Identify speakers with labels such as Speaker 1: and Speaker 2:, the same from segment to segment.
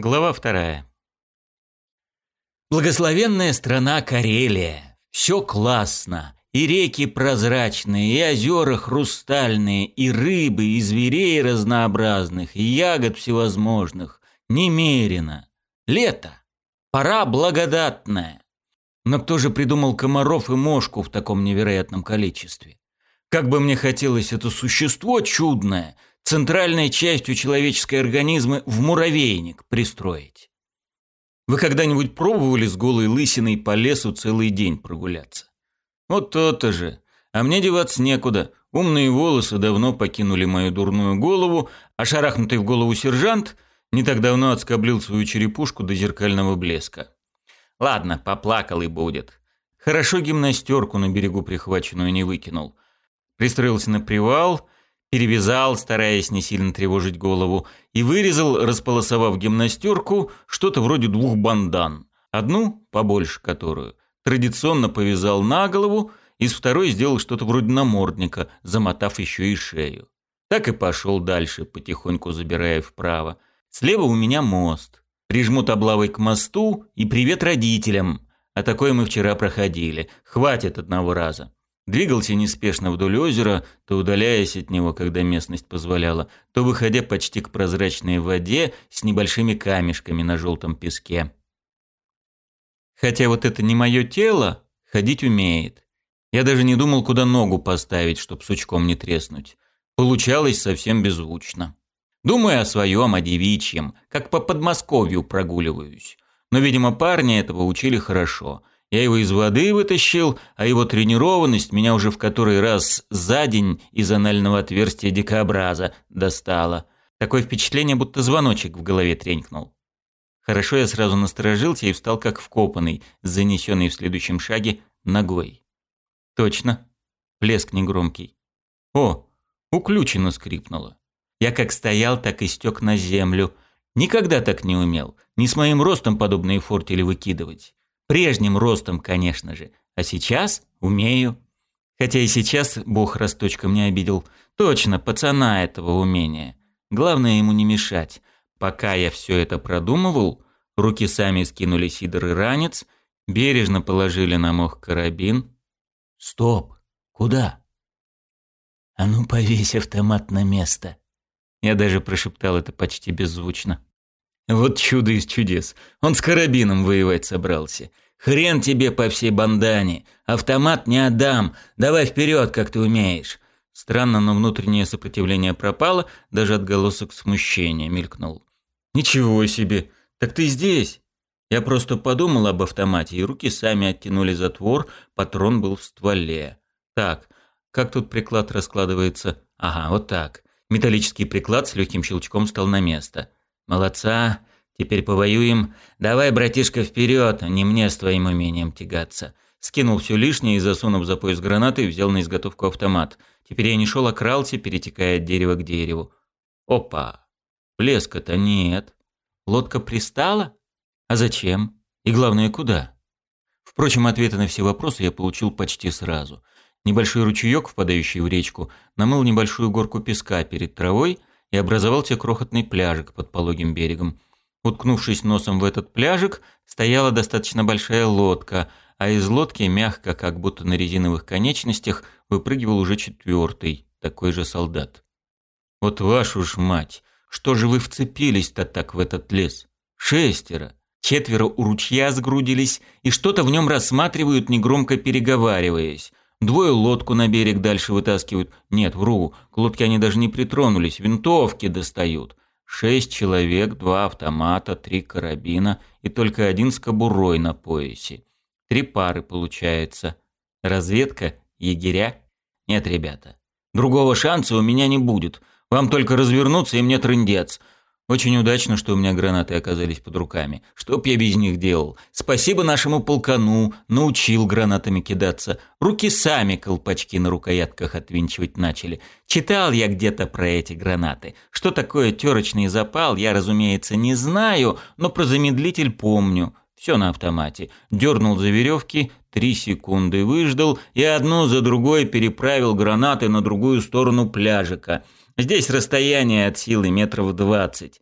Speaker 1: Глава вторая. Благословенная страна Карелия. Все классно. И реки прозрачные, и озера хрустальные, и рыбы, и зверей разнообразных, и ягод всевозможных. Немерено. Лето. Пора благодатная. Но кто же придумал комаров и мошку в таком невероятном количестве? Как бы мне хотелось это существо чудное – центральной частью человеческой организма в муравейник пристроить. Вы когда-нибудь пробовали с голой лысиной по лесу целый день прогуляться? Вот то-то же. А мне деваться некуда. Умные волосы давно покинули мою дурную голову, а шарахнутый в голову сержант не так давно отскоблил свою черепушку до зеркального блеска. Ладно, поплакал и будет. Хорошо гимнастерку на берегу прихваченную не выкинул. Пристроился на привал – перевязал, стараясь не сильно тревожить голову, и вырезал, располосовав гимнастерку, что-то вроде двух бандан. Одну, побольше которую, традиционно повязал на голову, из второй сделал что-то вроде намордника, замотав еще и шею. Так и пошел дальше, потихоньку забирая вправо. Слева у меня мост. Прижмут облавой к мосту и привет родителям. А такое мы вчера проходили. Хватит одного раза. Двигался неспешно вдоль озера, то удаляясь от него, когда местность позволяла, то выходя почти к прозрачной воде с небольшими камешками на желтом песке. Хотя вот это не мое тело, ходить умеет. Я даже не думал, куда ногу поставить, чтоб сучком не треснуть. Получалось совсем беззвучно. Думаю о своем, о девичьем, как по Подмосковью прогуливаюсь. Но, видимо, парни этого учили хорошо – я его из воды вытащил, а его тренированность меня уже в который раз за день из анального отверстия дикообраза достала. Такое впечатление, будто звоночек в голове тренькнул. Хорошо я сразу насторожился и встал как вкопанный, занесенный в следующем шаге ногой. Точно. Плеск негромкий. О, уключено скрипнуло. Я как стоял, так и стек на землю. Никогда так не умел. Не с моим ростом подобные фортили выкидывать. Прежним ростом, конечно же. А сейчас умею. Хотя и сейчас бог росточком не обидел. Точно, пацана этого умения. Главное ему не мешать. Пока я все это продумывал, руки сами скинули сидор и ранец, бережно положили на мох карабин. «Стоп! Куда?» «А ну, повесь автомат на место!» Я даже прошептал это почти беззвучно. Вот чудо из чудес. Он с карабином воевать собрался. Хрен тебе по всей бандане. Автомат не отдам. Давай вперед, как ты умеешь. Странно, но внутреннее сопротивление пропало, даже отголосок смущения мелькнул. Ничего себе. Так ты здесь? Я просто подумал об автомате, и руки сами оттянули затвор, патрон был в стволе. Так, как тут приклад раскладывается? Ага, вот так. Металлический приклад с легким щелчком встал на место. Молодца. Теперь повоюем. Давай, братишка, вперед, а не мне с твоим умением тягаться. Скинул все лишнее и, засунув за пояс гранаты, взял на изготовку автомат. Теперь я не шел, а крался, перетекая от дерева к дереву. Опа! Блеска-то нет. Лодка пристала? А зачем? И главное, куда? Впрочем, ответы на все вопросы я получил почти сразу. Небольшой ручеек, впадающий в речку, намыл небольшую горку песка перед травой – и образовался крохотный пляжик под пологим берегом. Уткнувшись носом в этот пляжик, стояла достаточно большая лодка, а из лодки, мягко, как будто на резиновых конечностях, выпрыгивал уже четвертый, такой же солдат. «Вот вашу ж мать! Что же вы вцепились-то так в этот лес? Шестеро! Четверо у ручья сгрудились и что-то в нем рассматривают, негромко переговариваясь. Двое лодку на берег дальше вытаскивают. Нет, вру, к лодке они даже не притронулись, винтовки достают. Шесть человек, два автомата, три карабина и только один с кобурой на поясе. Три пары получается. Разведка, егеря? Нет, ребята, другого шанса у меня не будет. Вам только развернуться, и мне трындец. Очень удачно, что у меня гранаты оказались под руками. Чтоб я без них делал. Спасибо нашему полкану, научил гранатами кидаться. Руки сами колпачки на рукоятках отвинчивать начали. Читал я где-то про эти гранаты. Что такое терочный запал, я, разумеется, не знаю, но про замедлитель помню. Все на автомате. Дернул за веревки, три секунды выждал и одну за другой переправил гранаты на другую сторону пляжика. Здесь расстояние от силы метров двадцать.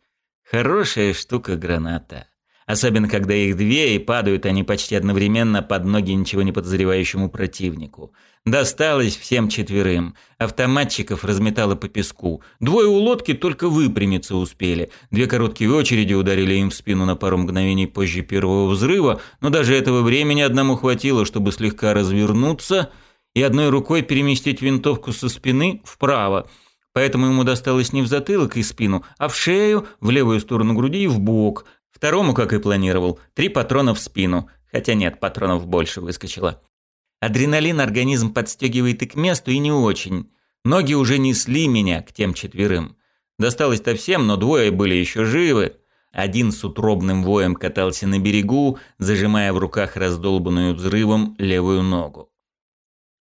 Speaker 1: Хорошая штука граната. Особенно, когда их две, и падают они почти одновременно под ноги ничего не подозревающему противнику. Досталось всем четверым. Автоматчиков разметало по песку. Двое у лодки только выпрямиться успели. Две короткие очереди ударили им в спину на пару мгновений позже первого взрыва, но даже этого времени одному хватило, чтобы слегка развернуться и одной рукой переместить винтовку со спины вправо – поэтому ему досталось не в затылок и спину, а в шею, в левую сторону груди и в бок. Второму, как и планировал, три патрона в спину. Хотя нет, патронов больше выскочило. Адреналин организм подстегивает и к месту, и не очень. Ноги уже несли меня к тем четверым. Досталось-то всем, но двое были еще живы. Один с утробным воем катался на берегу, зажимая в руках раздолбанную взрывом левую ногу.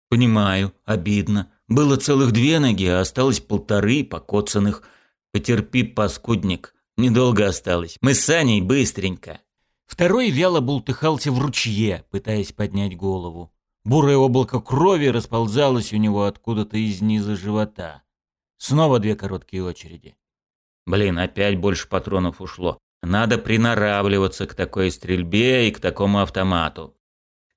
Speaker 1: «Понимаю, обидно», было целых две ноги, а осталось полторы покоцанных. Потерпи, паскудник, недолго осталось. Мы с Саней быстренько. Второй вяло бултыхался в ручье, пытаясь поднять голову. Бурое облако крови расползалось у него откуда-то из низа живота. Снова две короткие очереди. Блин, опять больше патронов ушло. Надо приноравливаться к такой стрельбе и к такому автомату.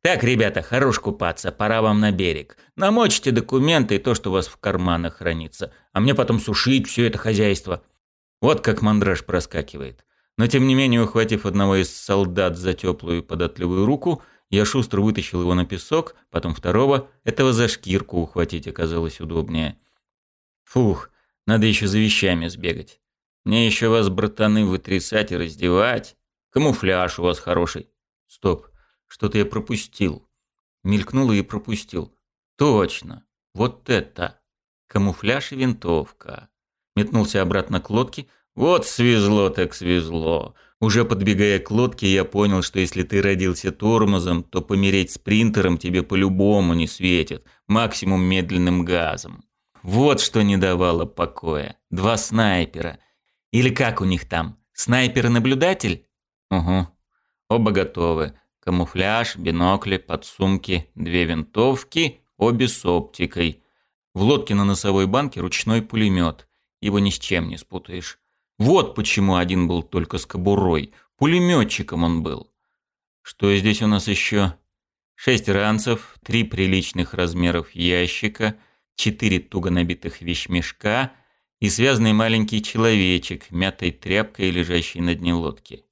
Speaker 1: Так, ребята, хорош купаться, пора вам на берег. Намочите документы и то, что у вас в карманах хранится. А мне потом сушить все это хозяйство. Вот как мандраж проскакивает. Но тем не менее, ухватив одного из солдат за теплую податливую руку, я шустро вытащил его на песок, потом второго, этого за шкирку ухватить оказалось удобнее. Фух, надо еще за вещами сбегать. Мне еще вас, братаны, вытрясать и раздевать. Камуфляж у вас хороший. Стоп, что-то я пропустил. Мелькнуло и пропустил. Точно. Вот это. Камуфляж и винтовка. Метнулся обратно к лодке. Вот свезло так свезло. Уже подбегая к лодке, я понял, что если ты родился тормозом, то помереть спринтером тебе по-любому не светит. Максимум медленным газом. Вот что не давало покоя. Два снайпера. Или как у них там? Снайпер-наблюдатель? Угу. Оба готовы камуфляж, бинокли, подсумки, две винтовки, обе с оптикой. В лодке на носовой банке ручной пулемет. Его ни с чем не спутаешь. Вот почему один был только с кобурой. Пулеметчиком он был. Что здесь у нас еще? Шесть ранцев, три приличных размеров ящика, четыре туго набитых вещмешка и связанный маленький человечек, мятой тряпкой, лежащий на дне лодки.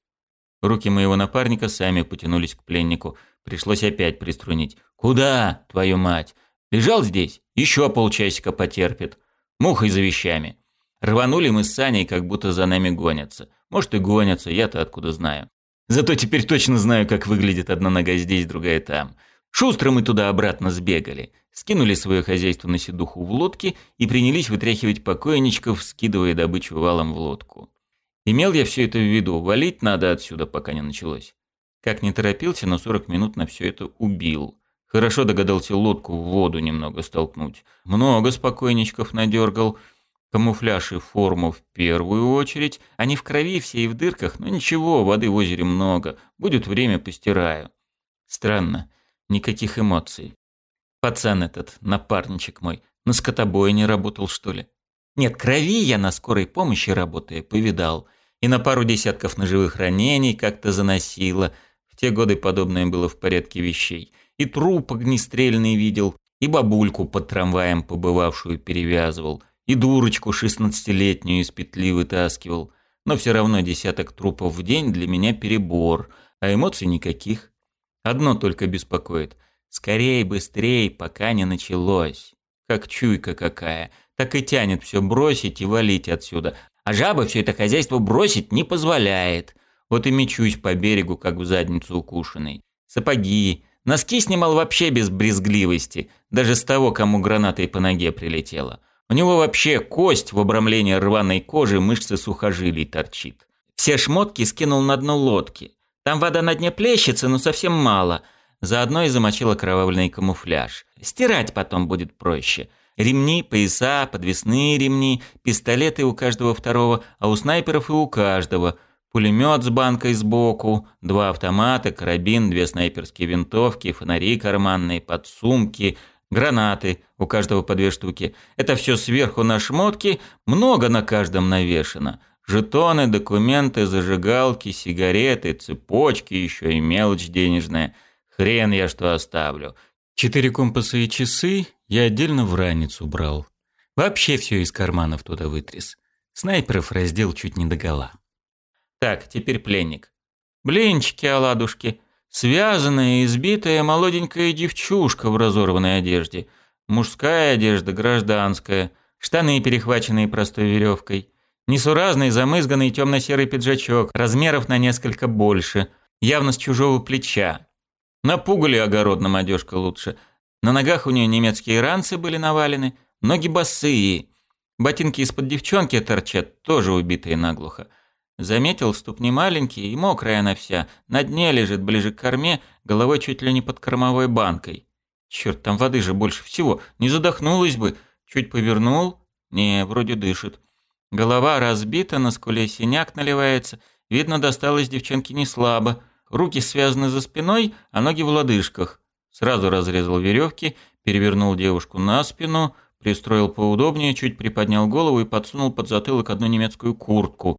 Speaker 1: Руки моего напарника сами потянулись к пленнику. Пришлось опять приструнить. «Куда, твою мать? Лежал здесь? Еще полчасика потерпит. Мухой за вещами». Рванули мы с Саней, как будто за нами гонятся. Может и гонятся, я-то откуда знаю. Зато теперь точно знаю, как выглядит одна нога здесь, другая там. Шустро мы туда-обратно сбегали. Скинули свое хозяйство на седуху в лодке и принялись вытряхивать покойничков, скидывая добычу валом в лодку. Имел я все это в виду, валить надо отсюда, пока не началось. Как не торопился, но 40 минут на все это убил. Хорошо догадался лодку в воду немного столкнуть. Много спокойничков надергал. Камуфляж и форму в первую очередь. Они в крови все и в дырках, но ничего, воды в озере много. Будет время, постираю. Странно, никаких эмоций. Пацан этот, напарничек мой, на скотобое не работал, что ли? Нет, крови я на скорой помощи работая повидал и на пару десятков ножевых ранений как-то заносило. В те годы подобное было в порядке вещей. И труп огнестрельный видел, и бабульку под трамваем побывавшую перевязывал, и дурочку шестнадцатилетнюю из петли вытаскивал. Но все равно десяток трупов в день для меня перебор, а эмоций никаких. Одно только беспокоит. Скорей, быстрей, пока не началось. Как чуйка какая. Так и тянет все бросить и валить отсюда, а жаба все это хозяйство бросить не позволяет. Вот и мечусь по берегу, как в задницу укушенной. Сапоги, носки снимал вообще без брезгливости, даже с того, кому гранатой по ноге прилетела. У него вообще кость в обрамлении рваной кожи, мышцы сухожилий торчит. Все шмотки скинул на дно лодки. Там вода на дне плещется, но совсем мало. Заодно и замочил окровавленный камуфляж. Стирать потом будет проще. Ремни, пояса, подвесные ремни, пистолеты у каждого второго, а у снайперов и у каждого. Пулемет с банкой сбоку, два автомата, карабин, две снайперские винтовки, фонари карманные, подсумки, гранаты, у каждого по две штуки. Это все сверху на шмотки, много на каждом навешено. Жетоны, документы, зажигалки, сигареты, цепочки, еще и мелочь денежная. Хрен я что оставлю. Четыре компаса и часы, я отдельно в ранец убрал. Вообще все из карманов туда вытряс. Снайперов раздел чуть не догола. Так, теперь пленник. Блинчики, оладушки. Связанная, избитая молоденькая девчушка в разорванной одежде. Мужская одежда, гражданская. Штаны, перехваченные простой веревкой. Несуразный, замызганный темно-серый пиджачок, размеров на несколько больше. Явно с чужого плеча. Напугали огородным одежка лучше. На ногах у нее немецкие ранцы были навалены, ноги босые. Ботинки из-под девчонки торчат, тоже убитые наглухо. Заметил, ступни маленькие и мокрая она вся. На дне лежит, ближе к корме, головой чуть ли не под кормовой банкой. Черт, там воды же больше всего. Не задохнулась бы. Чуть повернул. Не, вроде дышит. Голова разбита, на скуле синяк наливается. Видно, досталось девчонке не слабо. Руки связаны за спиной, а ноги в лодыжках. Сразу разрезал веревки, перевернул девушку на спину, пристроил поудобнее, чуть приподнял голову и подсунул под затылок одну немецкую куртку.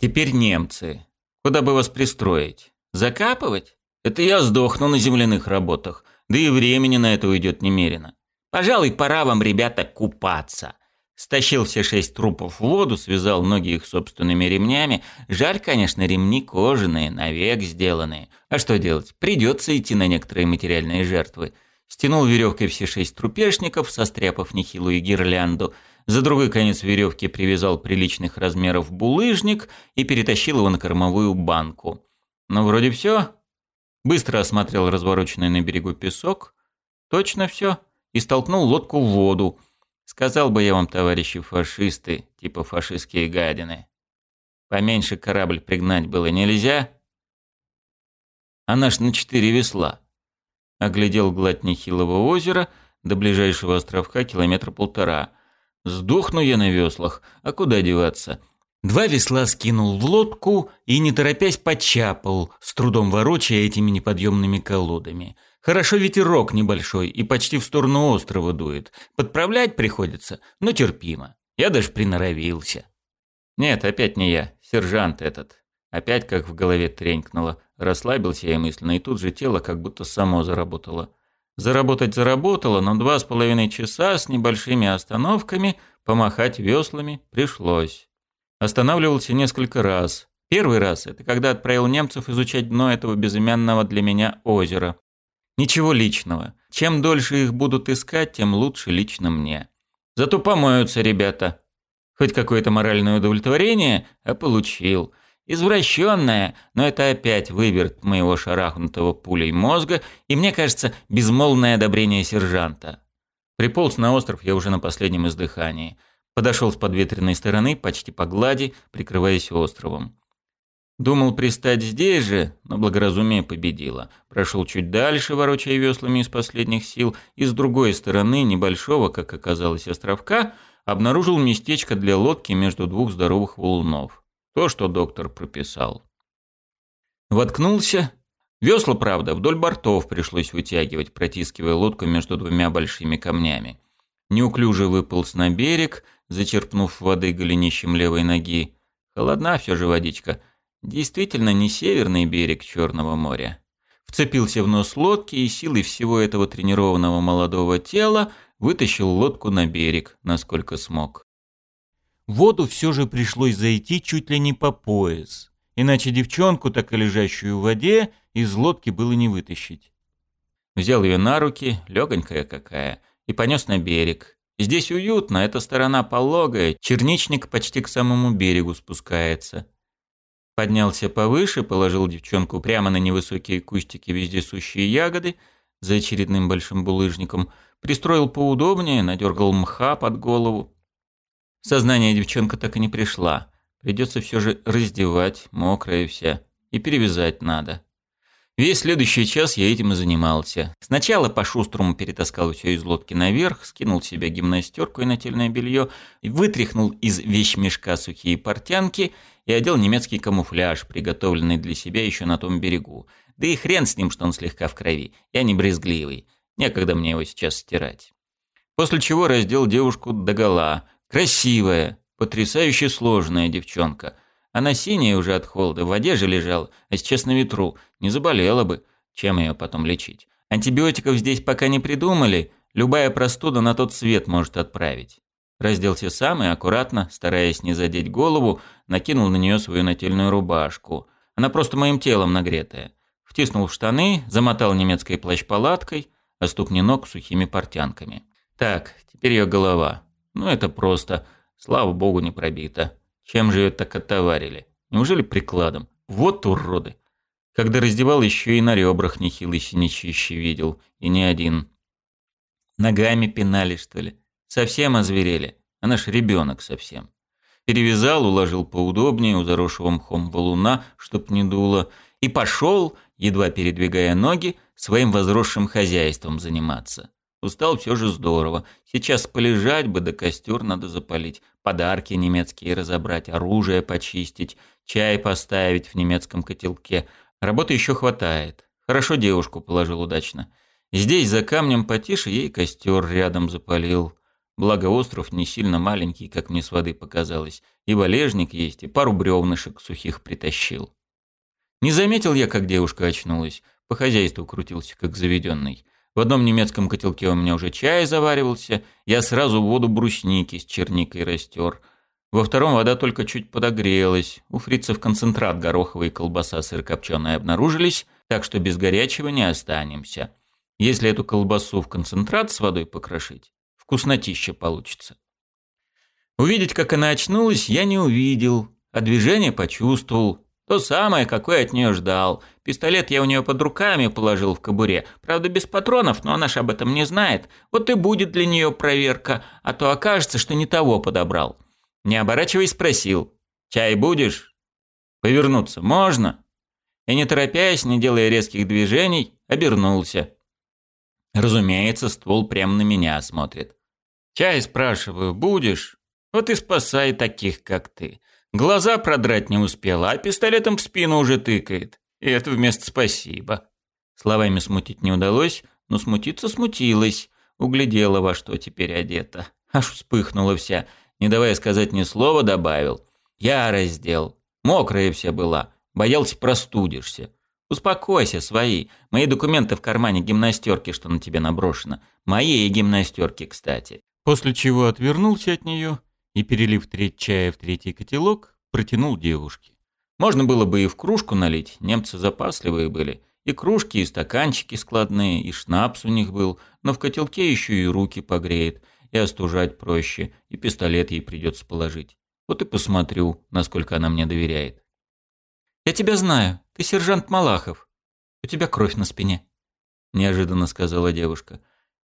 Speaker 1: Теперь немцы. Куда бы вас пристроить? Закапывать? Это я сдохну на земляных работах. Да и времени на это уйдет немерено. Пожалуй, пора вам, ребята, купаться. Стащил все шесть трупов в воду, связал ноги их собственными ремнями. Жаль, конечно, ремни кожаные, навек сделанные. А что делать? Придется идти на некоторые материальные жертвы. Стянул веревкой все шесть трупешников, состряпав нехилую гирлянду. За другой конец веревки привязал приличных размеров булыжник и перетащил его на кормовую банку. Ну, вроде все. Быстро осмотрел развороченный на берегу песок. Точно все. И столкнул лодку в воду – Сказал бы я вам, товарищи фашисты, типа фашистские гадины. Поменьше корабль пригнать было нельзя, а наш на четыре весла. Оглядел гладь нехилого озера до ближайшего островка километра полтора. Сдохну я на веслах, а куда деваться? Два весла скинул в лодку и, не торопясь, почапал, с трудом ворочая этими неподъемными колодами – Хорошо ветерок небольшой и почти в сторону острова дует. Подправлять приходится, но терпимо. Я даже приноровился. Нет, опять не я, сержант этот. Опять как в голове тренькнуло. Расслабился я мысленно, и тут же тело как будто само заработало. Заработать заработало, но два с половиной часа с небольшими остановками помахать веслами пришлось. Останавливался несколько раз. Первый раз – это когда отправил немцев изучать дно этого безымянного для меня озера. Ничего личного. Чем дольше их будут искать, тем лучше лично мне. Зато помоются ребята. Хоть какое-то моральное удовлетворение, а получил. Извращенное, но это опять выверт моего шарахнутого пулей мозга и, мне кажется, безмолвное одобрение сержанта. Приполз на остров я уже на последнем издыхании. Подошел с подветренной стороны, почти по глади, прикрываясь островом. Думал пристать здесь же, но благоразумие победило. Прошел чуть дальше, ворочая веслами из последних сил, и с другой стороны небольшого, как оказалось, островка, обнаружил местечко для лодки между двух здоровых волнов. То, что доктор прописал. Воткнулся. Весла, правда, вдоль бортов пришлось вытягивать, протискивая лодку между двумя большими камнями. Неуклюже выполз на берег, зачерпнув воды голенищем левой ноги. Холодна все же водичка, Действительно не северный берег Черного моря. Вцепился в нос лодки и силой всего этого тренированного молодого тела вытащил лодку на берег, насколько смог. В воду все же пришлось зайти чуть ли не по пояс, иначе девчонку, так и лежащую в воде, из лодки было не вытащить. Взял ее на руки, легонькая какая, и понес на берег. Здесь уютно, эта сторона пологая, черничник почти к самому берегу спускается поднялся повыше, положил девчонку прямо на невысокие кустики вездесущие ягоды за очередным большим булыжником, пристроил поудобнее, надергал мха под голову. Сознание девчонка так и не пришла. Придется все же раздевать, мокрая вся, и перевязать надо. Весь следующий час я этим и занимался. Сначала по-шустрому перетаскал все из лодки наверх, скинул себе гимнастерку и нательное белье, вытряхнул из вещмешка сухие портянки – и одел немецкий камуфляж, приготовленный для себя еще на том берегу. Да и хрен с ним, что он слегка в крови. Я не брезгливый. Некогда мне его сейчас стирать. После чего раздел девушку догола. Красивая, потрясающе сложная девчонка. Она синяя уже от холода, в одежде лежала, а сейчас на ветру. Не заболела бы. Чем ее потом лечить? Антибиотиков здесь пока не придумали. Любая простуда на тот свет может отправить разделся сам и аккуратно, стараясь не задеть голову, накинул на нее свою нательную рубашку. Она просто моим телом нагретая. Втиснул в штаны, замотал немецкой плащ-палаткой, а ступни ног сухими портянками. Так, теперь ее голова. Ну это просто, слава богу, не пробита. Чем же ее так оттоварили? Неужели прикладом? Вот уроды! Когда раздевал, еще и на ребрах нехилый синячище видел, и не один. Ногами пинали, что ли? Совсем озверели. Она ж ребенок совсем. Перевязал, уложил поудобнее у заросшего мхом валуна, чтоб не дуло, и пошел, едва передвигая ноги, своим возросшим хозяйством заниматься. Устал все же здорово. Сейчас полежать бы, да костер надо запалить, подарки немецкие разобрать, оружие почистить, чай поставить в немецком котелке. Работы еще хватает. Хорошо девушку положил удачно. Здесь за камнем потише ей костер рядом запалил. Благо остров не сильно маленький, как мне с воды показалось. И валежник есть, и пару бревнышек сухих притащил. Не заметил я, как девушка очнулась. По хозяйству крутился, как заведенный. В одном немецком котелке у меня уже чай заваривался. Я сразу воду брусники с черникой растер. Во втором вода только чуть подогрелась. У фрицев концентрат гороховый и колбаса сырокопченая обнаружились, так что без горячего не останемся. Если эту колбасу в концентрат с водой покрошить, Вкуснотища получится. Увидеть, как она очнулась, я не увидел, а движение почувствовал. То самое, какое от нее ждал. Пистолет я у нее под руками положил в кобуре. Правда, без патронов, но она ж об этом не знает. Вот и будет для нее проверка, а то окажется, что не того подобрал. Не оборачиваясь, спросил. «Чай будешь?» «Повернуться можно?» И не торопясь, не делая резких движений, обернулся. Разумеется, ствол прямо на меня смотрит. Чай, спрашиваю, будешь? Вот и спасай таких, как ты. Глаза продрать не успела, а пистолетом в спину уже тыкает. И это вместо спасибо. Словами смутить не удалось, но смутиться смутилась. Углядела, во что теперь одета. Аж вспыхнула вся. Не давая сказать ни слова, добавил. Я раздел. Мокрая вся была. Боялся, простудишься. Успокойся, свои. Мои документы в кармане гимнастерки, что на тебе наброшено. Моей гимнастерки, кстати после чего отвернулся от нее и, перелив треть чая в третий котелок, протянул девушке. Можно было бы и в кружку налить, немцы запасливые были. И кружки, и стаканчики складные, и шнапс у них был, но в котелке еще и руки погреет, и остужать проще, и пистолет ей придется положить. Вот и посмотрю, насколько она мне доверяет. «Я тебя знаю, ты сержант Малахов. У тебя кровь на спине», – неожиданно сказала девушка.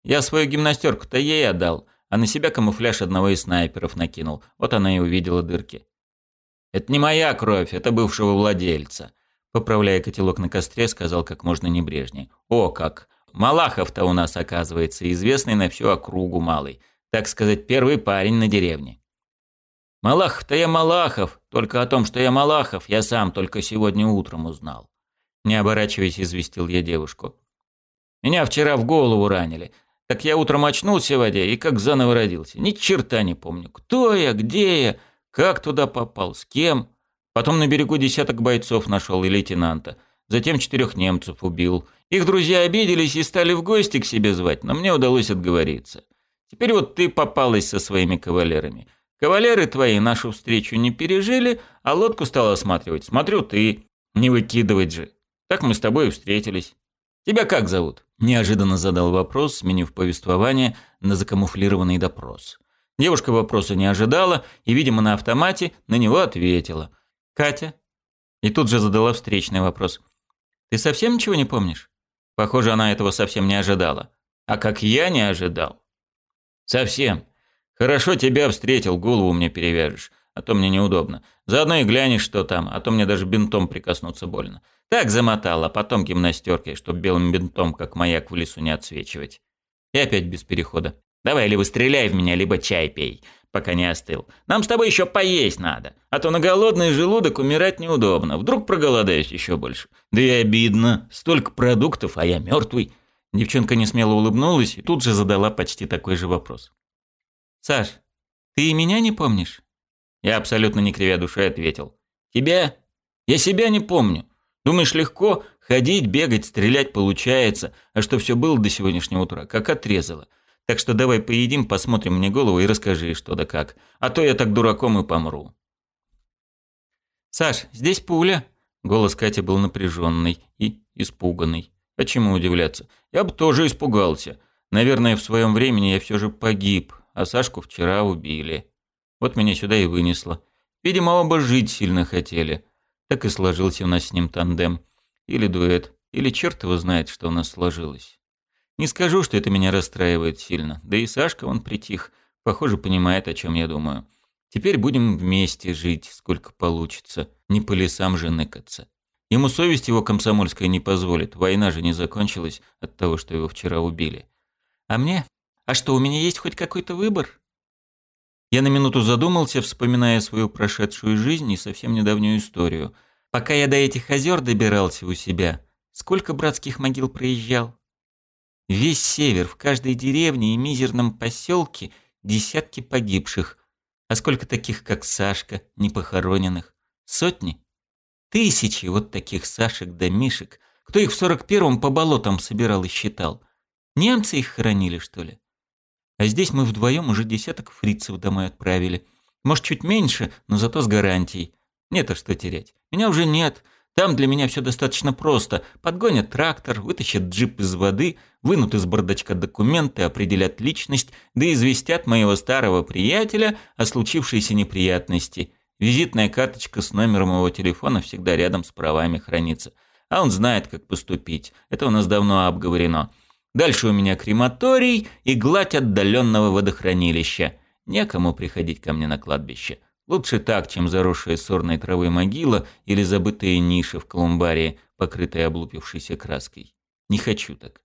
Speaker 1: «Я свою гимнастерку-то ей отдал, а на себя камуфляж одного из снайперов накинул. Вот она и увидела дырки. «Это не моя кровь, это бывшего владельца», — поправляя котелок на костре, сказал как можно небрежнее. «О как! Малахов-то у нас, оказывается, известный на всю округу малый. Так сказать, первый парень на деревне». «Малахов-то я Малахов, только о том, что я Малахов, я сам только сегодня утром узнал». Не оборачиваясь, известил я девушку. «Меня вчера в голову ранили. Так я утром очнулся, в воде и как заново родился. Ни черта не помню. Кто я, где я, как туда попал, с кем. Потом на берегу десяток бойцов нашел и лейтенанта. Затем четырех немцев убил. Их друзья обиделись и стали в гости к себе звать, но мне удалось отговориться. Теперь вот ты попалась со своими кавалерами. Кавалеры твои нашу встречу не пережили, а лодку стал осматривать. Смотрю, ты. Не выкидывать же. Так мы с тобой и встретились. «Тебя как зовут?» – неожиданно задал вопрос, сменив повествование на закамуфлированный допрос. Девушка вопроса не ожидала и, видимо, на автомате на него ответила. «Катя?» И тут же задала встречный вопрос. «Ты совсем ничего не помнишь?» Похоже, она этого совсем не ожидала. А как я не ожидал? «Совсем. Хорошо тебя встретил, голову мне перевяжешь а то мне неудобно. Заодно и глянешь, что там, а то мне даже бинтом прикоснуться больно. Так замотал, а потом гимнастеркой, чтоб белым бинтом, как маяк, в лесу не отсвечивать. И опять без перехода. Давай либо стреляй в меня, либо чай пей, пока не остыл. Нам с тобой еще поесть надо, а то на голодный желудок умирать неудобно. Вдруг проголодаюсь еще больше. Да и обидно. Столько продуктов, а я мертвый. Девчонка не смело улыбнулась и тут же задала почти такой же вопрос. «Саш, ты и меня не помнишь?» Я абсолютно не кривя а душой ответил. «Тебя? Я себя не помню. Думаешь, легко? Ходить, бегать, стрелять получается. А что все было до сегодняшнего утра? Как отрезало. Так что давай поедим, посмотрим мне голову и расскажи, что да как. А то я так дураком и помру». «Саш, здесь пуля». Голос Кати был напряженный и испуганный. Почему чему удивляться? Я бы тоже испугался. Наверное, в своем времени я все же погиб, а Сашку вчера убили. Вот меня сюда и вынесло. Видимо, оба жить сильно хотели. Так и сложился у нас с ним тандем. Или дуэт, или черт его знает, что у нас сложилось. Не скажу, что это меня расстраивает сильно. Да и Сашка, он притих. Похоже, понимает, о чем я думаю. Теперь будем вместе жить, сколько получится. Не по лесам же ныкаться. Ему совесть его комсомольская не позволит. Война же не закончилась от того, что его вчера убили. А мне? А что, у меня есть хоть какой-то выбор? Я на минуту задумался, вспоминая свою прошедшую жизнь и совсем недавнюю историю. Пока я до этих озер добирался у себя, сколько братских могил проезжал? Весь север, в каждой деревне и мизерном поселке десятки погибших. А сколько таких, как Сашка, непохороненных? Сотни? Тысячи вот таких Сашек да Мишек. Кто их в сорок первом по болотам собирал и считал? Немцы их хоронили, что ли? А здесь мы вдвоем уже десяток фрицев домой отправили. Может, чуть меньше, но зато с гарантией. Нет, а что терять. Меня уже нет. Там для меня все достаточно просто. Подгонят трактор, вытащат джип из воды, вынут из бардачка документы, определят личность, да известят моего старого приятеля о случившейся неприятности. Визитная карточка с номером его телефона всегда рядом с правами хранится. А он знает, как поступить. Это у нас давно обговорено. Дальше у меня крематорий и гладь отдаленного водохранилища. Некому приходить ко мне на кладбище. Лучше так, чем заросшая сорной травой могила или забытые ниши в колумбарии, покрытые облупившейся краской. Не хочу так.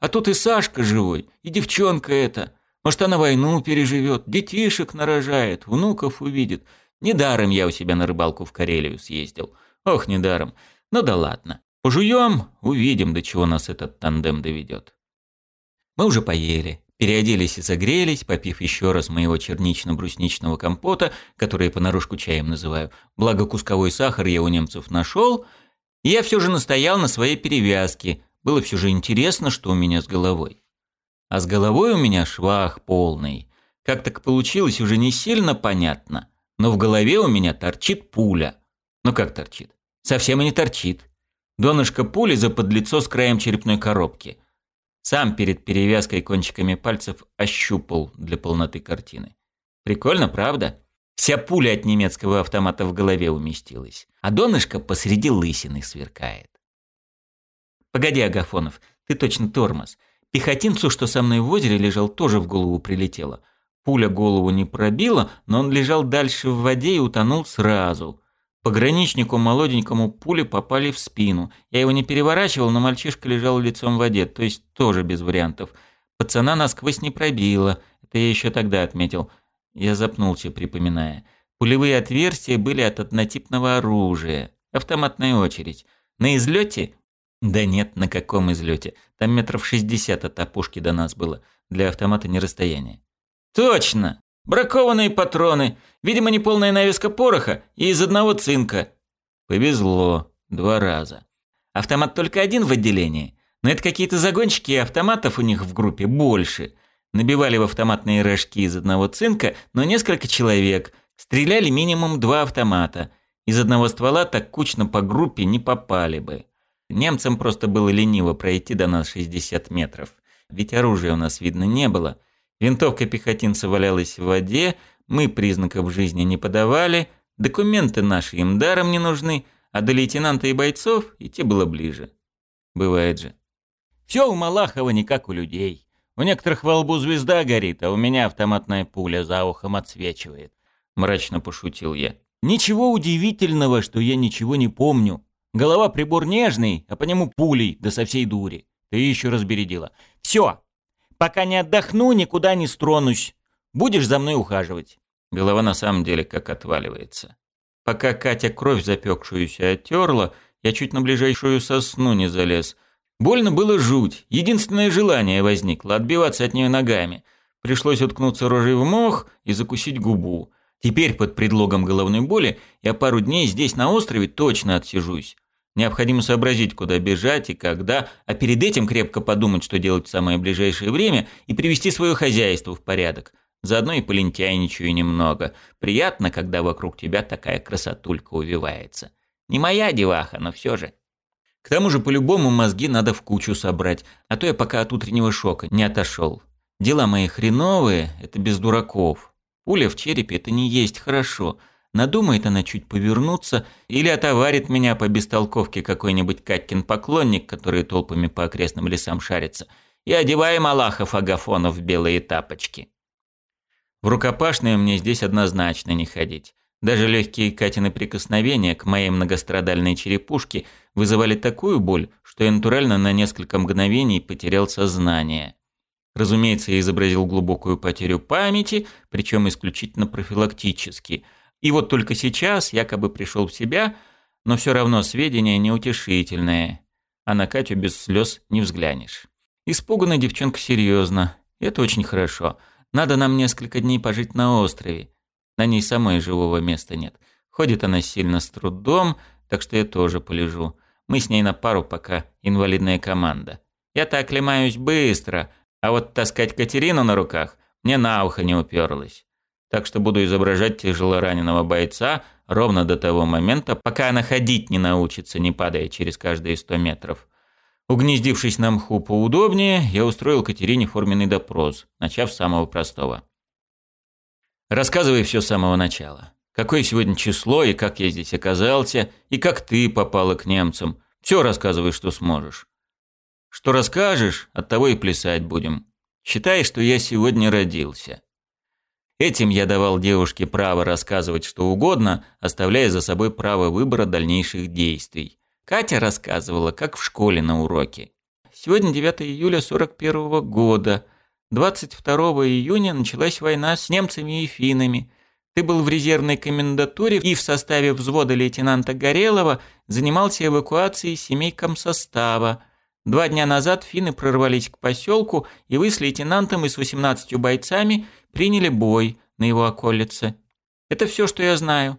Speaker 1: А тут и Сашка живой, и девчонка эта. Может, она войну переживет, детишек нарожает, внуков увидит. Недаром я у себя на рыбалку в Карелию съездил. Ох, недаром. Ну да ладно. Пожуем, увидим, до чего нас этот тандем доведет. Мы уже поели, переоделись и согрелись, попив еще раз моего чернично-брусничного компота, который я понарошку чаем называю. Благо кусковой сахар я у немцев нашел. И я все же настоял на своей перевязке. Было все же интересно, что у меня с головой. А с головой у меня швах полный. Как так получилось, уже не сильно понятно. Но в голове у меня торчит пуля. Ну как торчит? Совсем и не торчит. Донышко пули за лицо с краем черепной коробки. Сам перед перевязкой кончиками пальцев ощупал для полноты картины. Прикольно, правда? Вся пуля от немецкого автомата в голове уместилась, а донышко посреди лысины сверкает. «Погоди, Агафонов, ты точно тормоз. Пехотинцу, что со мной в озере лежал, тоже в голову прилетело. Пуля голову не пробила, но он лежал дальше в воде и утонул сразу. Пограничнику молоденькому пули попали в спину. Я его не переворачивал, но мальчишка лежал лицом в воде, то есть тоже без вариантов. Пацана насквозь не пробило, это я еще тогда отметил. Я запнулся, припоминая. Пулевые отверстия были от однотипного оружия. Автоматная очередь. На излете? Да нет, на каком излете? Там метров шестьдесят от опушки до нас было. Для автомата не расстояние. Точно! Бракованные патроны, видимо, неполная навеска пороха и из одного цинка. Повезло. Два раза. Автомат только один в отделении. Но это какие-то загонщики, и автоматов у них в группе больше. Набивали в автоматные рожки из одного цинка, но несколько человек. Стреляли минимум два автомата. Из одного ствола так кучно по группе не попали бы. Немцам просто было лениво пройти до нас 60 метров. Ведь оружия у нас видно не было – Винтовка пехотинца валялась в воде, мы признаков жизни не подавали, документы наши им даром не нужны, а до лейтенанта и бойцов идти было ближе. Бывает же. Все у Малахова не как у людей. У некоторых во лбу звезда горит, а у меня автоматная пуля за ухом отсвечивает. Мрачно пошутил я. Ничего удивительного, что я ничего не помню. Голова прибор нежный, а по нему пулей, да со всей дури. Ты еще разбередила. Все, Пока не отдохну, никуда не стронусь. Будешь за мной ухаживать». Голова на самом деле как отваливается. Пока Катя кровь запекшуюся оттерла, я чуть на ближайшую сосну не залез. Больно было жуть. Единственное желание возникло – отбиваться от нее ногами. Пришлось уткнуться рожей в мох и закусить губу. Теперь под предлогом головной боли я пару дней здесь на острове точно отсижусь. Необходимо сообразить, куда бежать и когда, а перед этим крепко подумать, что делать в самое ближайшее время, и привести свое хозяйство в порядок. Заодно и полентяйничаю немного. Приятно, когда вокруг тебя такая красотулька увивается. Не моя деваха, но все же. К тому же, по-любому, мозги надо в кучу собрать, а то я пока от утреннего шока не отошел. Дела мои хреновые, это без дураков. Пуля в черепе – это не есть хорошо – Надумает она чуть повернуться или отоварит меня по бестолковке какой-нибудь Каткин поклонник, который толпами по окрестным лесам шарится, и одеваем Аллахов Агафонов в белые тапочки. В рукопашную мне здесь однозначно не ходить. Даже легкие Катины прикосновения к моей многострадальной черепушке вызывали такую боль, что я натурально на несколько мгновений потерял сознание. Разумеется, я изобразил глубокую потерю памяти, причем исключительно профилактически – и вот только сейчас якобы пришел в себя, но все равно сведения неутешительные, а на Катю без слез не взглянешь. Испугана девчонка серьезно. Это очень хорошо. Надо нам несколько дней пожить на острове. На ней самой живого места нет. Ходит она сильно с трудом, так что я тоже полежу. Мы с ней на пару пока инвалидная команда. Я-то оклемаюсь быстро, а вот таскать Катерину на руках мне на ухо не уперлось так что буду изображать тяжело раненого бойца ровно до того момента, пока она ходить не научится, не падая через каждые сто метров. Угнездившись на мху поудобнее, я устроил Катерине форменный допрос, начав с самого простого. «Рассказывай все с самого начала. Какое сегодня число и как я здесь оказался, и как ты попала к немцам. Все рассказывай, что сможешь. Что расскажешь, от того и плясать будем. Считай, что я сегодня родился. Этим я давал девушке право рассказывать что угодно, оставляя за собой право выбора дальнейших действий. Катя рассказывала, как в школе на уроке. Сегодня 9 июля 41 -го года. 22 июня началась война с немцами и финнами. Ты был в резервной комендатуре и в составе взвода лейтенанта Горелова занимался эвакуацией семей комсостава – Два дня назад финны прорвались к поселку, и вы с лейтенантом и с 18 бойцами приняли бой на его околице. Это все, что я знаю.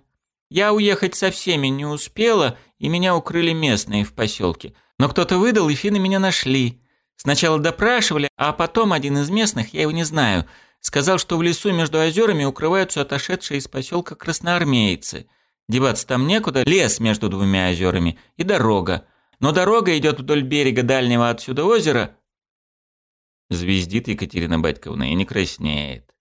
Speaker 1: Я уехать со всеми не успела, и меня укрыли местные в поселке. Но кто-то выдал, и финны меня нашли. Сначала допрашивали, а потом один из местных, я его не знаю, сказал, что в лесу между озерами укрываются отошедшие из поселка красноармейцы. Деваться там некуда, лес между двумя озерами и дорога – но дорога идет вдоль берега дальнего отсюда озера. Звездит Екатерина Батьковна и не краснеет.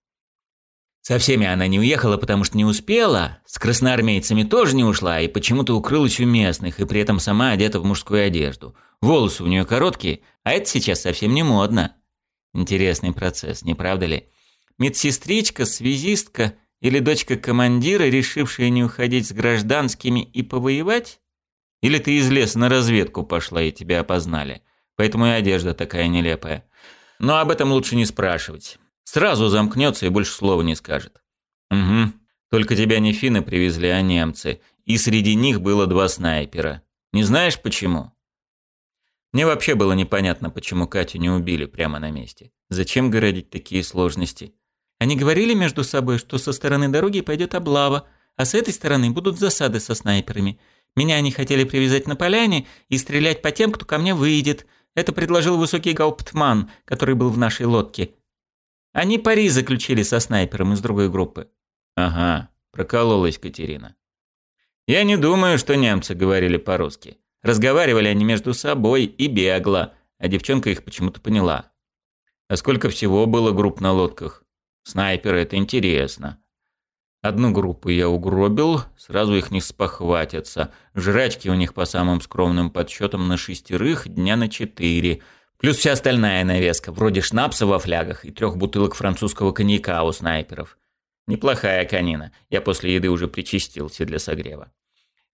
Speaker 1: Со всеми она не уехала, потому что не успела, с красноармейцами тоже не ушла и почему-то укрылась у местных, и при этом сама одета в мужскую одежду. Волосы у нее короткие, а это сейчас совсем не модно. Интересный процесс, не правда ли? Медсестричка, связистка или дочка командира, решившая не уходить с гражданскими и повоевать? Или ты из леса на разведку пошла и тебя опознали. Поэтому и одежда такая нелепая. Но об этом лучше не спрашивать. Сразу замкнется и больше слова не скажет. Угу. Только тебя не финны привезли, а немцы. И среди них было два снайпера. Не знаешь почему? Мне вообще было непонятно, почему Катю не убили прямо на месте. Зачем городить такие сложности? Они говорили между собой, что со стороны дороги пойдет облава, а с этой стороны будут засады со снайперами – меня они хотели привязать на поляне и стрелять по тем, кто ко мне выйдет. Это предложил высокий гауптман, который был в нашей лодке. Они пари заключили со снайпером из другой группы. Ага, прокололась Катерина. Я не думаю, что немцы говорили по-русски. Разговаривали они между собой и бегло, а девчонка их почему-то поняла. А сколько всего было групп на лодках? Снайперы, это интересно. Одну группу я угробил, сразу их не спохватятся. Жрачки у них по самым скромным подсчетам на шестерых, дня на четыре. Плюс вся остальная навеска, вроде шнапса во флягах и трех бутылок французского коньяка у снайперов. Неплохая конина, я после еды уже причастился для согрева.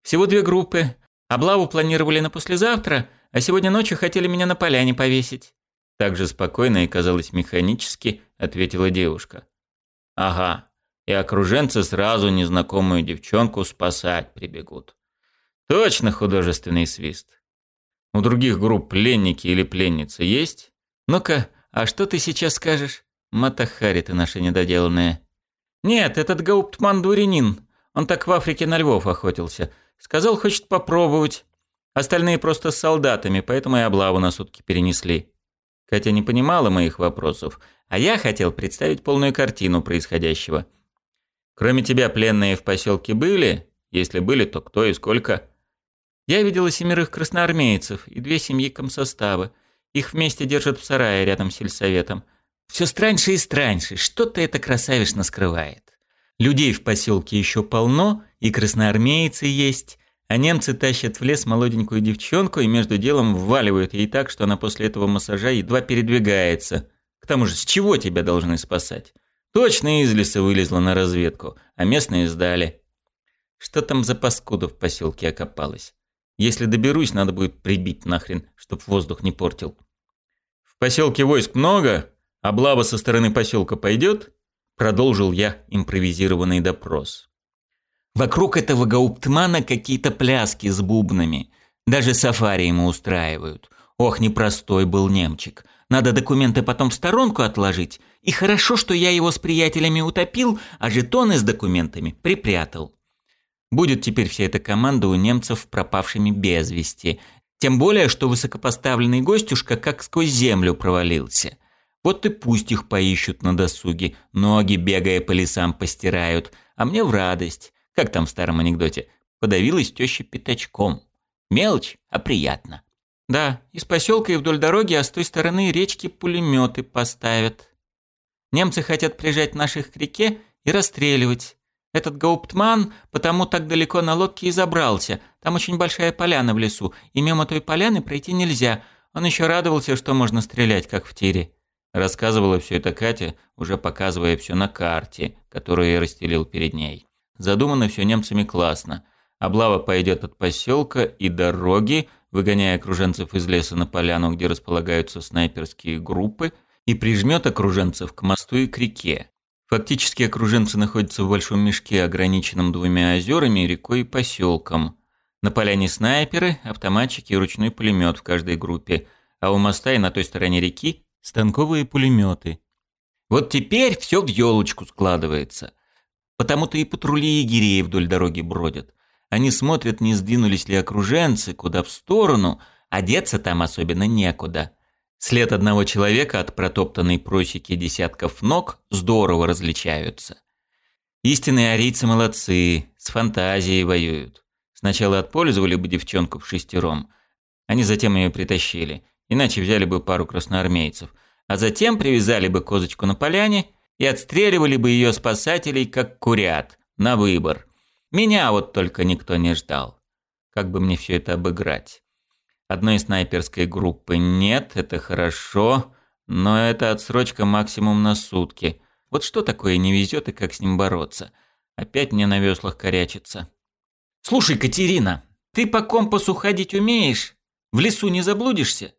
Speaker 1: Всего две группы. Облаву планировали на послезавтра, а сегодня ночью хотели меня на поляне повесить. Так же спокойно и, казалось, механически ответила девушка. «Ага, и окруженцы сразу незнакомую девчонку спасать прибегут. Точно художественный свист. У других групп пленники или пленницы есть? Ну-ка, а что ты сейчас скажешь? Матахари ты наша недоделанная. Нет, этот гауптман дурянин. Он так в Африке на львов охотился. Сказал, хочет попробовать. Остальные просто с солдатами, поэтому и облаву на сутки перенесли. Катя не понимала моих вопросов, а я хотел представить полную картину происходящего – Кроме тебя пленные в поселке были? Если были, то кто и сколько? Я видела семерых красноармейцев и две семьи комсостава. Их вместе держат в сарае рядом с сельсоветом. Все страньше и страньше, что-то это красавишна скрывает. Людей в поселке еще полно, и красноармейцы есть, а немцы тащат в лес молоденькую девчонку и между делом вваливают ей так, что она после этого массажа едва передвигается. К тому же, с чего тебя должны спасать? Точно из леса вылезла на разведку, а местные сдали. Что там за паскуда в поселке окопалась? Если доберусь, надо будет прибить нахрен, чтоб воздух не портил. В поселке войск много, а облава со стороны поселка пойдет? Продолжил я импровизированный допрос. Вокруг этого гауптмана какие-то пляски с бубнами. Даже сафари ему устраивают. Ох, непростой был немчик. Надо документы потом в сторонку отложить и хорошо, что я его с приятелями утопил, а жетоны с документами припрятал. Будет теперь вся эта команда у немцев пропавшими без вести. Тем более, что высокопоставленный гостюшка как сквозь землю провалился. Вот и пусть их поищут на досуге, ноги, бегая по лесам, постирают. А мне в радость, как там в старом анекдоте, подавилась теща пятачком. Мелочь, а приятно. Да, из поселка и вдоль дороги, а с той стороны речки пулеметы поставят. Немцы хотят прижать наших к реке и расстреливать. Этот гауптман потому так далеко на лодке и забрался. Там очень большая поляна в лесу, и мимо той поляны пройти нельзя. Он еще радовался, что можно стрелять, как в тире. Рассказывала все это Катя, уже показывая все на карте, которую я расстелил перед ней. Задумано все немцами классно. Облава пойдет от поселка и дороги, выгоняя окруженцев из леса на поляну, где располагаются снайперские группы – и прижмет окруженцев к мосту и к реке. Фактически окруженцы находятся в большом мешке, ограниченном двумя озерами, рекой и поселком. На поляне снайперы, автоматчики и ручной пулемет в каждой группе, а у моста и на той стороне реки станковые пулеметы. Вот теперь все в елочку складывается. Потому-то и патрули егерей вдоль дороги бродят. Они смотрят, не сдвинулись ли окруженцы куда в сторону, а деться там особенно некуда. След одного человека от протоптанной просеки десятков ног здорово различаются. Истинные арийцы молодцы, с фантазией воюют. Сначала отпользовали бы девчонку в шестером, они затем ее притащили, иначе взяли бы пару красноармейцев, а затем привязали бы козочку на поляне и отстреливали бы ее спасателей, как курят, на выбор. Меня вот только никто не ждал. Как бы мне все это обыграть? Одной снайперской группы нет, это хорошо, но это отсрочка максимум на сутки. Вот что такое не везет и как с ним бороться? Опять мне на веслах корячится. «Слушай, Катерина, ты по компасу ходить умеешь? В лесу не заблудишься?»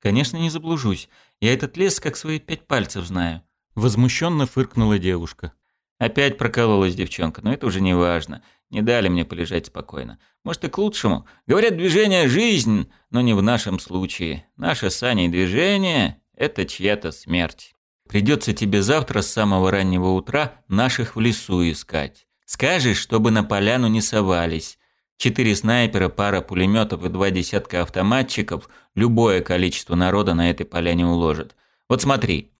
Speaker 1: «Конечно, не заблужусь. Я этот лес как свои пять пальцев знаю». Возмущенно фыркнула девушка. Опять прокололась девчонка, но это уже не важно. Не дали мне полежать спокойно. Может, и к лучшему. Говорят, движение – жизнь, но не в нашем случае. Наше сани движение – это чья-то смерть. Придется тебе завтра с самого раннего утра наших в лесу искать. Скажешь, чтобы на поляну не совались. Четыре снайпера, пара пулеметов и два десятка автоматчиков любое количество народа на этой поляне уложат. Вот смотри,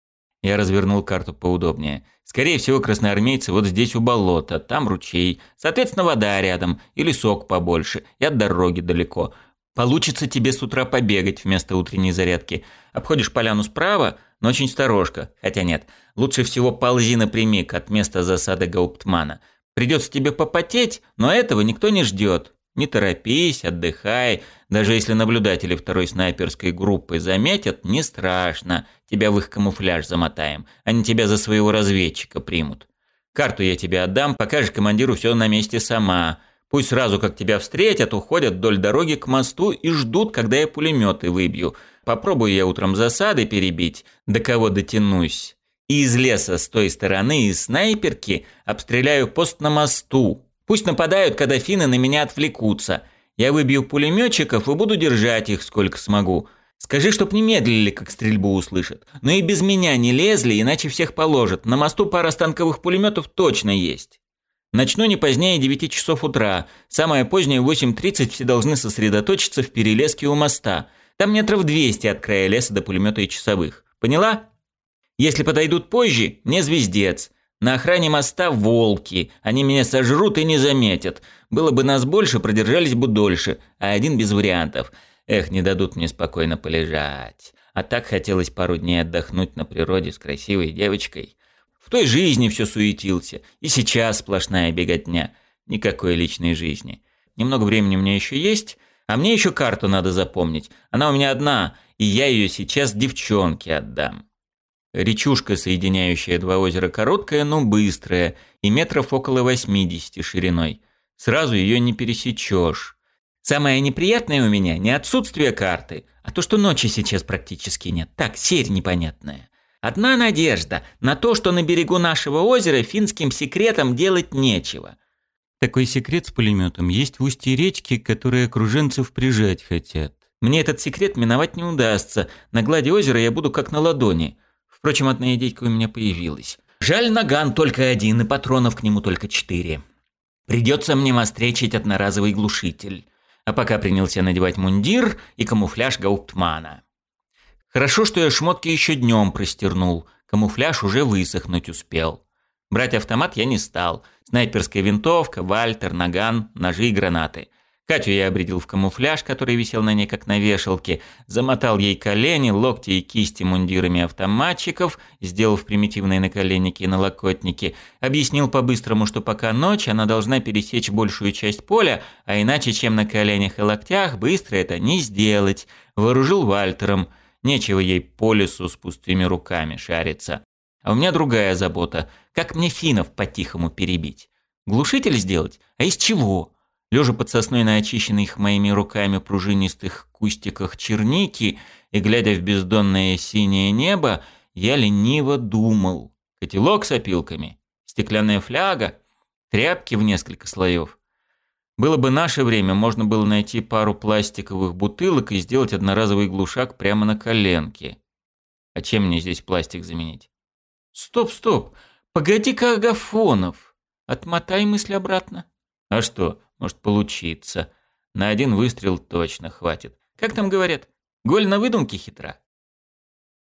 Speaker 1: я развернул карту поудобнее. Скорее всего, красноармейцы вот здесь у болота, там ручей. Соответственно, вода рядом и лесок побольше, и от дороги далеко. Получится тебе с утра побегать вместо утренней зарядки. Обходишь поляну справа, но очень сторожка. Хотя нет, лучше всего ползи напрямик от места засады Гауптмана. Придется тебе попотеть, но этого никто не ждет. Не торопись, отдыхай, даже если наблюдатели второй снайперской группы заметят, не страшно. Тебя в их камуфляж замотаем. Они тебя за своего разведчика примут. Карту я тебе отдам, покажешь командиру все на месте сама. Пусть сразу, как тебя встретят, уходят вдоль дороги к мосту и ждут, когда я пулеметы выбью. Попробую я утром засады перебить, до кого дотянусь. И из леса с той стороны и снайперки обстреляю пост на мосту. Пусть нападают, когда финны на меня отвлекутся – я выбью пулеметчиков и буду держать их сколько смогу. Скажи, чтоб не медлили, как стрельбу услышат. Но и без меня не лезли, иначе всех положат. На мосту пара станковых пулеметов точно есть. Начну не позднее 9 часов утра. Самое позднее 8.30 все должны сосредоточиться в перелеске у моста. Там метров 200 от края леса до пулемета и часовых. Поняла? Если подойдут позже, мне звездец. На охране моста волки. Они меня сожрут и не заметят. Было бы нас больше, продержались бы дольше. А один без вариантов. Эх, не дадут мне спокойно полежать. А так хотелось пару дней отдохнуть на природе с красивой девочкой. В той жизни все суетился. И сейчас сплошная беготня. Никакой личной жизни. Немного времени мне еще есть, а мне еще карту надо запомнить. Она у меня одна, и я ее сейчас девчонке отдам. Речушка, соединяющая два озера, короткая, но быстрая, и метров около 80 шириной. Сразу ее не пересечешь. Самое неприятное у меня не отсутствие карты, а то, что ночи сейчас практически нет. Так, серь непонятная. Одна надежда на то, что на берегу нашего озера финским секретом делать нечего.
Speaker 2: Такой секрет с пулеметом есть в устье речки, которые окруженцев прижать хотят.
Speaker 1: Мне этот секрет миновать не удастся. На глади озера я буду как на ладони – Впрочем, одна идейка у меня появилась. Жаль, наган только один, и патронов к нему только четыре. Придется мне востречить одноразовый глушитель. А пока принялся надевать мундир и камуфляж гауптмана. Хорошо, что я шмотки еще днем простернул. Камуфляж уже высохнуть успел. Брать автомат я не стал. Снайперская винтовка, вальтер, наган, ножи и гранаты – Катю я обредил в камуфляж, который висел на ней как на вешалке, замотал ей колени, локти и кисти мундирами автоматчиков, сделав примитивные наколенники и налокотники, объяснил по-быстрому, что пока ночь, она должна пересечь большую часть поля, а иначе, чем на коленях и локтях, быстро это не сделать. Вооружил Вальтером. Нечего ей по лесу с пустыми руками шариться. А у меня другая забота. Как мне финнов по-тихому перебить? Глушитель сделать? А из чего? Лежа под сосной на очищенных моими руками пружинистых кустиках черники и глядя в бездонное синее небо, я лениво думал. Котелок с опилками, стеклянная фляга, тряпки в несколько слоев. Было бы наше время, можно было найти пару пластиковых бутылок и сделать одноразовый глушак прямо на коленке. А чем мне здесь пластик заменить? Стоп, стоп, погоди-ка, Агафонов. Отмотай мысль обратно. А что, может получиться. На один выстрел точно хватит. Как там говорят, голь на выдумке хитра.